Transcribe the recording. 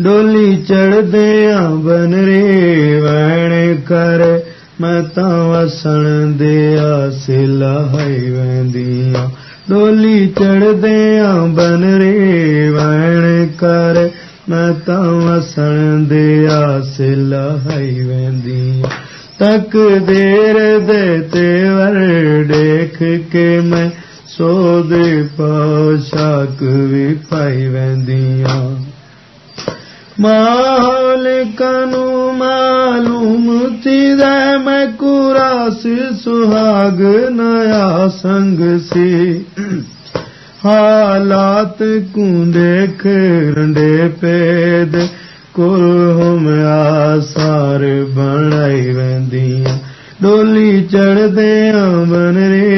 ਡੋਲੀ ਚੜਦੇ ਚੜਦਿਆਂ ਬਨ ਰੇ ਵਣ ਕਰ। ਮੈਂ ਤਾਂ ਵਸਣ ਦੇ ਆਸੇ ਲਾਹੀ ਵੰਦੀਆਂ ਡੋਲੀ ਚੜਦਿਆਂ ਬਨ ਰੇ ਵਣ ਕਰ। ਮੈਂ ਤਾਂ ਵਸਣ ਦੇ ਆਸੇ ਲਾਹੀ ਵੰਦੀਆਂ ਤੱਕ ਦੇਰ ਦੇ ਤੇ ਵਰ ਦੇਖ ਕੇ ਮੈਂ ਸੋਦੇ ਪਾਸ਼ਾਕ ਵੀ ਪਾਈ ਵੰਦੀਆਂ ਮਾਲਿਕ ਨੂੰ ਮਾਲੂਮ ਤੀਦਾ ਮੈਂ ਕੁਰਾਸ ਸੁਹਾਗ ਨਇਆ ਸੰਗ ਸੀ। ਹਾਲਾਤ ਕੂ ਦੇਖ ਰੰਡੇ ਪੇਦ, ਕੁਲ ਹਮ ਆਸਾਰ ਬਣਾਈ ਵੰਦੀਆਂ ਡੋਲੀ ਚੜਦੇ ਬਨ ਰੇ